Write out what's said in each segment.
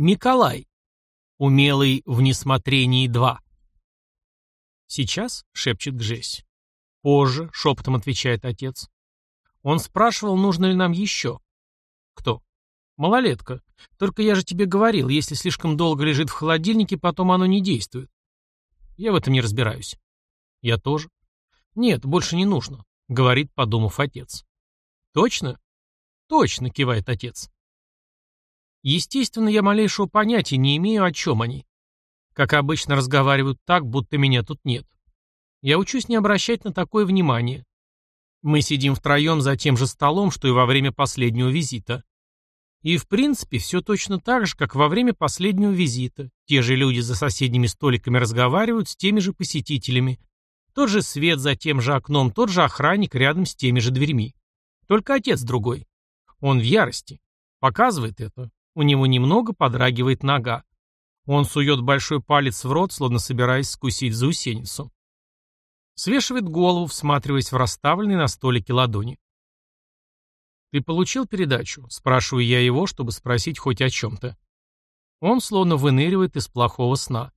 Миколай. Умелый в несмотрении 2. «Сейчас?» — шепчет Гжесь. «Позже», — шепотом отвечает отец. Он спрашивал, нужно ли нам еще. Кто? Малолетка. Только я же тебе говорил, если слишком долго лежит в холодильнике, потом оно не действует. Я в этом не разбираюсь. Я тоже. Нет, больше не нужно, говорит, подумав отец. Точно? Точно, кивает отец. Естественно, я малейшего понятия не имею, о чем они. Как обычно, разговаривают так, будто меня тут нет. Я учусь не обращать на такое внимание. Мы сидим втроем за тем же столом, что и во время последнего визита. И в принципе все точно так же, как во время последнего визита. Те же люди за соседними столиками разговаривают с теми же посетителями. Тот же свет за тем же окном, тот же охранник рядом с теми же дверьми. Только отец другой. Он в ярости. Показывает это. У него немного подрагивает нога. Он сует большой палец в рот, словно собираясь скусить заусеницу. Свешивает голову, всматриваясь в расставленные на столике ладони. «Ты получил передачу?» – спрашиваю я его, чтобы спросить хоть о чем-то. Он словно выныривает из плохого сна.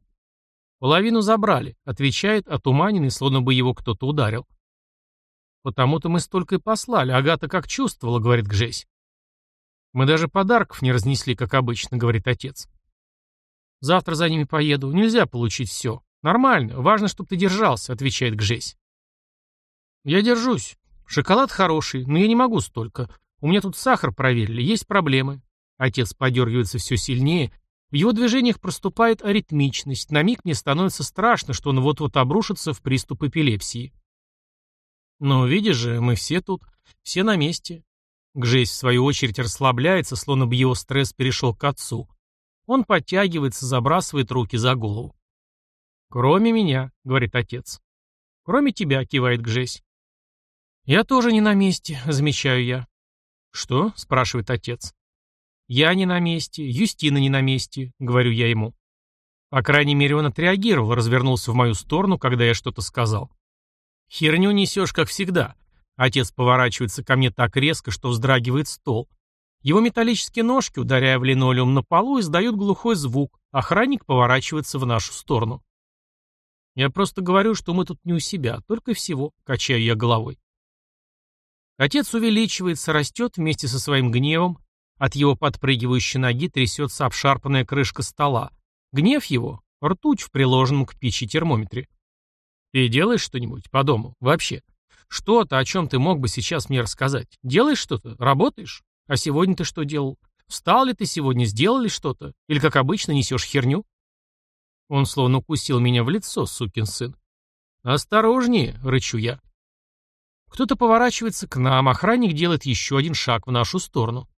«Половину забрали», — отвечает, отуманенный, словно бы его кто-то ударил. «Потому-то мы столько и послали. Агата как чувствовала», — говорит Гжесь. «Мы даже подарков не разнесли, как обычно», — говорит отец. «Завтра за ними поеду. Нельзя получить все. Нормально. Важно, чтобы ты держался», — отвечает Гжесь. «Я держусь. Шоколад хороший, но я не могу столько. У меня тут сахар проверили, есть проблемы. Отец подергивается все сильнее. В его движениях проступает аритмичность. На миг мне становится страшно, что он вот-вот обрушится в приступ эпилепсии. Но видишь же, мы все тут, все на месте. Гжесь, в свою очередь, расслабляется, словно бы его стресс перешел к отцу. Он подтягивается, забрасывает руки за голову. «Кроме меня», — говорит отец. «Кроме тебя», — кивает Гжесь. «Я тоже не на месте», — замечаю я. «Что?» — спрашивает отец. «Я не на месте, Юстина не на месте», — говорю я ему. По крайней мере, он отреагировал, развернулся в мою сторону, когда я что-то сказал. «Херню несешь, как всегда». Отец поворачивается ко мне так резко, что вздрагивает стол. Его металлические ножки, ударяя в линолеум на полу, издают глухой звук. Охранник поворачивается в нашу сторону. Я просто говорю, что мы тут не у себя, только всего, качаю я головой. Отец увеличивается, растет вместе со своим гневом. От его подпрыгивающей ноги трясется обшарпанная крышка стола. Гнев его — ртуть в приложенном к печи термометре. Ты делаешь что-нибудь по дому? Вообще? Что-то, о чем ты мог бы сейчас мне рассказать? Делаешь что-то? Работаешь? А сегодня ты что делал? Встал ли ты сегодня? Сделал ли что-то? Или, как обычно, несешь херню? Он словно укусил меня в лицо, сукин сын. «Осторожнее!» — рычу я. Кто-то поворачивается к нам, охранник делает еще один шаг в нашу сторону.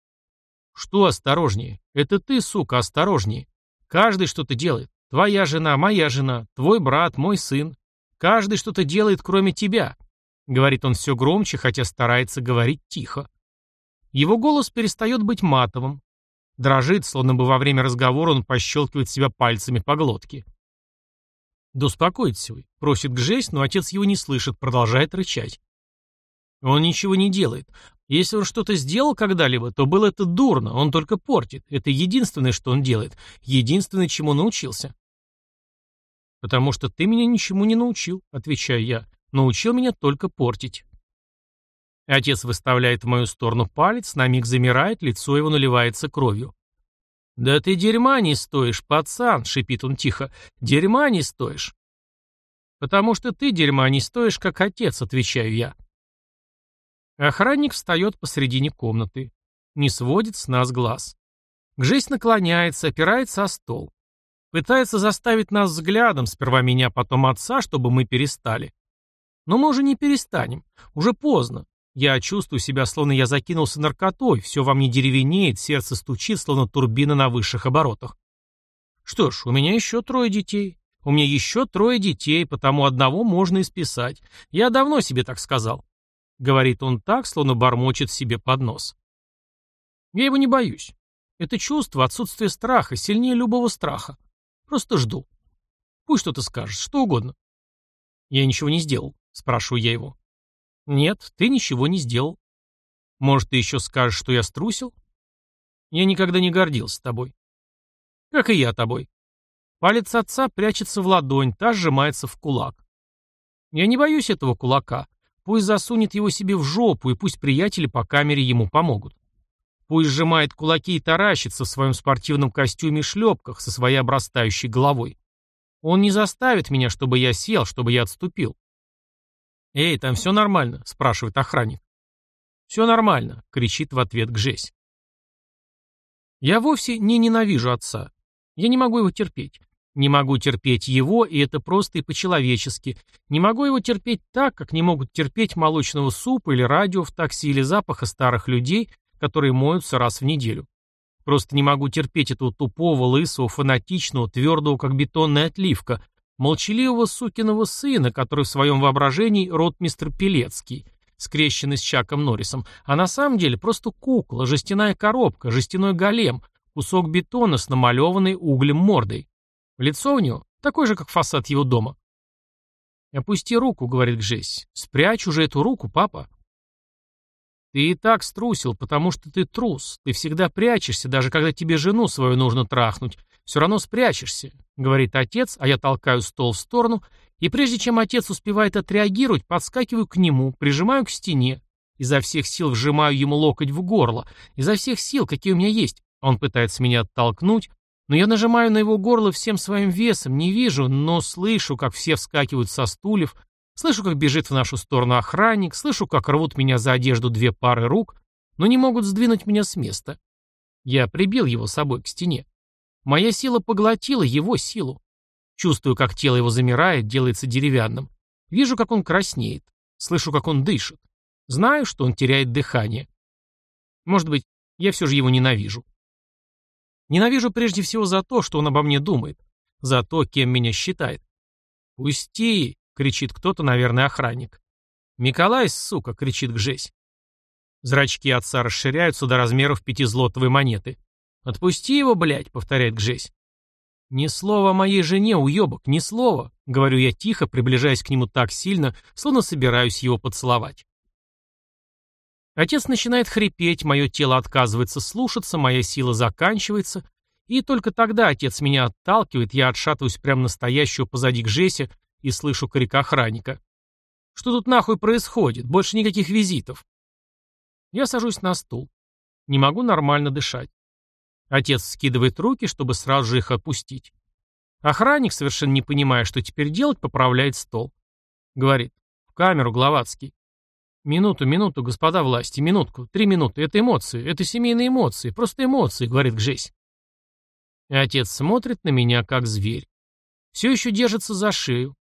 Что осторожнее? Это ты, сука, осторожнее. Каждый что-то делает. Твоя жена, моя жена, твой брат, мой сын. Каждый что-то делает, кроме тебя. Говорит он все громче, хотя старается говорить тихо. Его голос перестает быть матовым. Дрожит, словно бы во время разговора он пощелкивает себя пальцами по глотке. «Да успокойтесь вы», — просит Гжесь, но отец его не слышит, продолжает рычать. Он ничего не делает. Если он что-то сделал когда-либо, то было это дурно, он только портит. Это единственное, что он делает. Единственное, чему научился. «Потому что ты меня ничему не научил», — отвечаю я. «Научил меня только портить». Отец выставляет в мою сторону палец, на миг замирает, лицо его наливается кровью. «Да ты дерьма не стоишь, пацан!» — шипит он тихо. «Дерьма не стоишь!» «Потому что ты дерьма не стоишь, как отец», — отвечаю я. Охранник встает посредине комнаты. Не сводит с нас глаз. Гжесть наклоняется, опирается о стол. Пытается заставить нас взглядом, сперва меня, потом отца, чтобы мы перестали. Но мы уже не перестанем. Уже поздно. Я чувствую себя, словно я закинулся наркотой, все во мне деревенеет, сердце стучит, словно турбина на высших оборотах. Что ж, у меня еще трое детей. У меня еще трое детей, потому одного можно и списать. Я давно себе так сказал. Говорит он так, словно бормочет себе под нос. Я его не боюсь. Это чувство, отсутствие страха, сильнее любого страха. Просто жду. Пусть что-то скажет, что угодно. Я ничего не сделал, спрашиваю я его. Нет, ты ничего не сделал. Может, ты еще скажешь, что я струсил? Я никогда не гордился тобой. Как и я тобой. Палец отца прячется в ладонь, та сжимается в кулак. Я не боюсь этого кулака. Пусть засунет его себе в жопу, и пусть приятели по камере ему помогут. Пусть сжимает кулаки и таращится в своем спортивном костюме и шлепках со своей обрастающей головой. Он не заставит меня, чтобы я сел, чтобы я отступил. «Эй, там все нормально?» — спрашивает охранник. «Все нормально», — кричит в ответ Гжесь. Я вовсе не ненавижу отца. Я не могу его терпеть. Не могу терпеть его, и это просто и по-человечески. Не могу его терпеть так, как не могут терпеть молочного супа или радио в такси или запаха старых людей, которые моются раз в неделю. Просто не могу терпеть этого тупого, лысого, фанатичного, твердого, как бетонная отливка, молчаливого сукиного сына, который в своем воображении род мистер Пелецкий, скрещенный с Чаком Норрисом, а на самом деле просто кукла, жестяная коробка, жестяной голем, кусок бетона с намалеванной углем мордой. Лицо у него такое же, как фасад его дома. «Опусти руку», — говорит Гжесь. «Спрячь уже эту руку, папа». «Ты и так струсил, потому что ты трус. Ты всегда прячешься, даже когда тебе жену свою нужно трахнуть. Все равно спрячешься», — говорит отец, а я толкаю стол в сторону, и прежде чем отец успевает отреагировать, подскакиваю к нему, прижимаю к стене, изо всех сил вжимаю ему локоть в горло, изо всех сил, какие у меня есть. Он пытается меня оттолкнуть, но я нажимаю на его горло всем своим весом, не вижу, но слышу, как все вскакивают со стульев, слышу, как бежит в нашу сторону охранник, слышу, как рвут меня за одежду две пары рук, но не могут сдвинуть меня с места. Я прибил его собой к стене. Моя сила поглотила его силу. Чувствую, как тело его замирает, делается деревянным. Вижу, как он краснеет. Слышу, как он дышит. Знаю, что он теряет дыхание. Может быть, я все же его ненавижу. Ненавижу прежде всего за то, что он обо мне думает. За то, кем меня считает. «Пусти!» — кричит кто-то, наверное, охранник. «Миколай, сука!» — кричит Гжесь. Зрачки отца расширяются до размеров пятизлотовой монеты. «Отпусти его, блядь!» — повторяет Гжесь. «Ни слова о моей жене, уебок, ни слова!» — говорю я тихо, приближаясь к нему так сильно, словно собираюсь его поцеловать. Отец начинает хрипеть, мое тело отказывается слушаться, моя сила заканчивается, и только тогда отец меня отталкивает, я отшатываюсь прямо настоящего позади к Жесе и слышу крик охранника. «Что тут нахуй происходит? Больше никаких визитов!» Я сажусь на стул. Не могу нормально дышать. Отец скидывает руки, чтобы сразу же их опустить. Охранник, совершенно не понимая, что теперь делать, поправляет стол. Говорит, в камеру, Гловацкий. «Минуту, минуту, господа власти, минутку, три минуты. Это эмоции, это семейные эмоции, просто эмоции», — говорит Гжесь. И отец смотрит на меня, как зверь. Все еще держится за шею.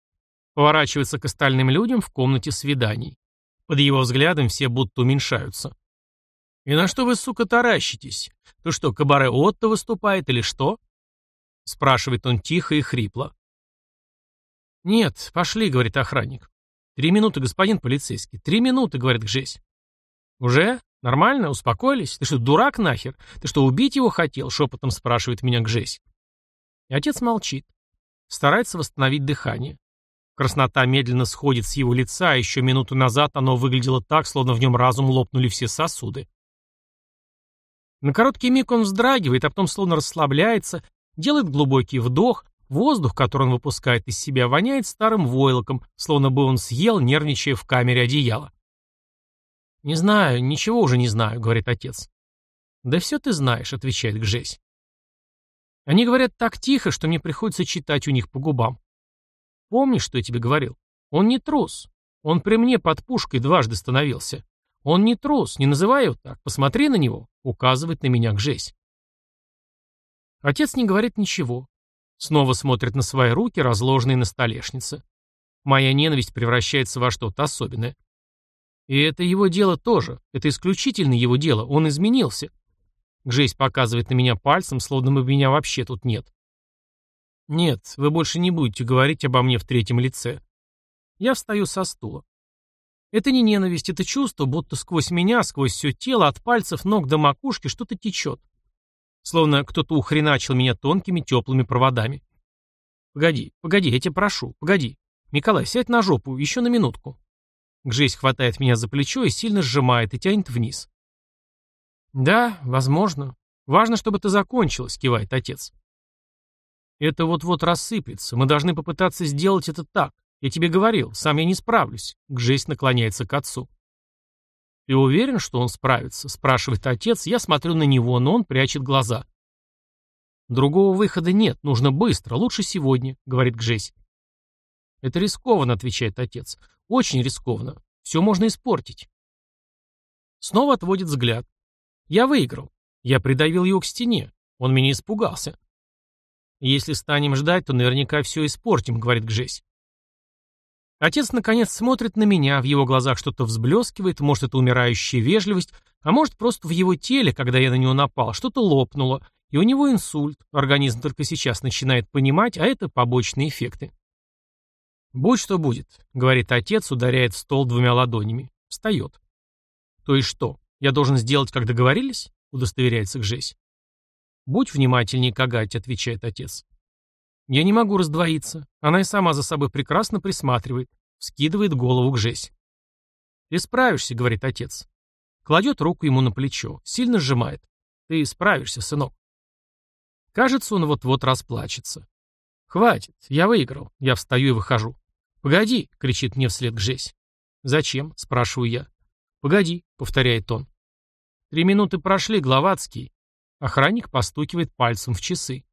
Поворачивается к остальным людям в комнате свиданий. Под его взглядом все будто уменьшаются. «И на что вы, сука, таращитесь? То что, кабаре Отто выступает или что?» Спрашивает он тихо и хрипло. «Нет, пошли», — говорит охранник. «Три минуты, господин полицейский. Три минуты», — говорит Гжесь. «Уже? Нормально? Успокоились? Ты что, дурак нахер? Ты что, убить его хотел?» — шепотом спрашивает меня Гжесь. И отец молчит. Старается восстановить дыхание. Краснота медленно сходит с его лица, а еще минуту назад оно выглядело так, словно в нем разум лопнули все сосуды. На короткий миг он вздрагивает, а потом словно расслабляется, делает глубокий вдох, Воздух, который он выпускает из себя, воняет старым войлоком, словно бы он съел, нервничая в камере одеяла. «Не знаю, ничего уже не знаю», — говорит отец. «Да все ты знаешь», — отвечает Гжесь. Они говорят так тихо, что мне приходится читать у них по губам. Помнишь, что я тебе говорил? Он не трус. Он при мне под пушкой дважды становился. Он не трус, не называй его так. Посмотри на него, указывает на меня Гжесь. Отец не говорит ничего, Снова смотрит на свои руки, разложенные на столешнице. Моя ненависть превращается во что-то особенное. И это его дело тоже. Это исключительно его дело. Он изменился. Гжесь показывает на меня пальцем, словно бы меня вообще тут нет. Нет, вы больше не будете говорить обо мне в третьем лице. Я встаю со стула. Это не ненависть, это чувство, будто сквозь меня, сквозь все тело, от пальцев ног до макушки что-то течет. Словно кто-то ухреначил меня тонкими теплыми проводами. Погоди, погоди, я тебя прошу, погоди. Николай, сядь на жопу, еще на минутку. Гжесь хватает меня за плечо и сильно сжимает и тянет вниз. Да, возможно. Важно, чтобы это закончилось, кивает отец. Это вот-вот рассыплется. Мы должны попытаться сделать это так. Я тебе говорил, сам я не справлюсь. Гжесть наклоняется к отцу. Ты уверен, что он справится? Спрашивает отец. Я смотрю на него, но он прячет глаза. Другого выхода нет, нужно быстро, лучше сегодня, говорит Гжесь. Это рискованно, отвечает отец. Очень рискованно. Все можно испортить. Снова отводит взгляд. Я выиграл. Я придавил его к стене. Он меня испугался. Если станем ждать, то наверняка все испортим, говорит Гжесь. Отец, наконец, смотрит на меня, в его глазах что-то взблескивает, может, это умирающая вежливость, а может, просто в его теле, когда я на него напал, что-то лопнуло, и у него инсульт, организм только сейчас начинает понимать, а это побочные эффекты. «Будь что будет», — говорит отец, ударяет стол двумя ладонями. Встает. «То есть что, я должен сделать, как договорились?» — удостоверяется Гжесь. «Будь внимательнее к Агате», — отвечает отец. Я не могу раздвоиться. Она и сама за собой прекрасно присматривает. Скидывает голову к жесть. «Ты справишься», — говорит отец. Кладет руку ему на плечо. Сильно сжимает. «Ты справишься, сынок». Кажется, он вот-вот расплачется. «Хватит, я выиграл». Я встаю и выхожу. «Погоди», — кричит мне вслед Гжесь. «Зачем?» — спрашиваю я. «Погоди», — повторяет он. Три минуты прошли, Гловацкий. Охранник постукивает пальцем в часы.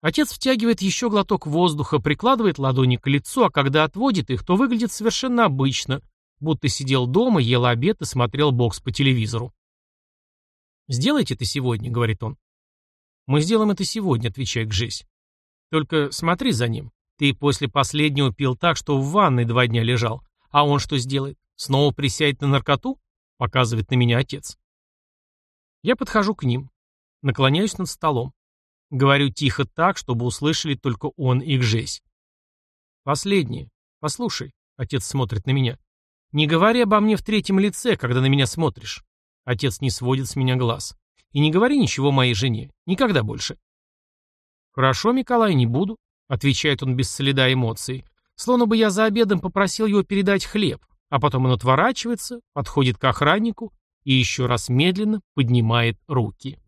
Отец втягивает еще глоток воздуха, прикладывает ладони к лицу, а когда отводит их, то выглядит совершенно обычно, будто сидел дома, ел обед и смотрел бокс по телевизору. «Сделайте это сегодня», — говорит он. «Мы сделаем это сегодня», — отвечает Гжесь. «Только смотри за ним. Ты после последнего пил так, что в ванной два дня лежал. А он что сделает? Снова присядет на наркоту?» — показывает на меня отец. Я подхожу к ним. Наклоняюсь над столом. Говорю тихо так, чтобы услышали только он и Гжесь. Последнее. Послушай, отец смотрит на меня. Не говори обо мне в третьем лице, когда на меня смотришь. Отец не сводит с меня глаз. И не говори ничего моей жене. Никогда больше. Хорошо, Николай, не буду, отвечает он без следа эмоций. Словно бы я за обедом попросил его передать хлеб, а потом он отворачивается, подходит к охраннику и еще раз медленно поднимает руки.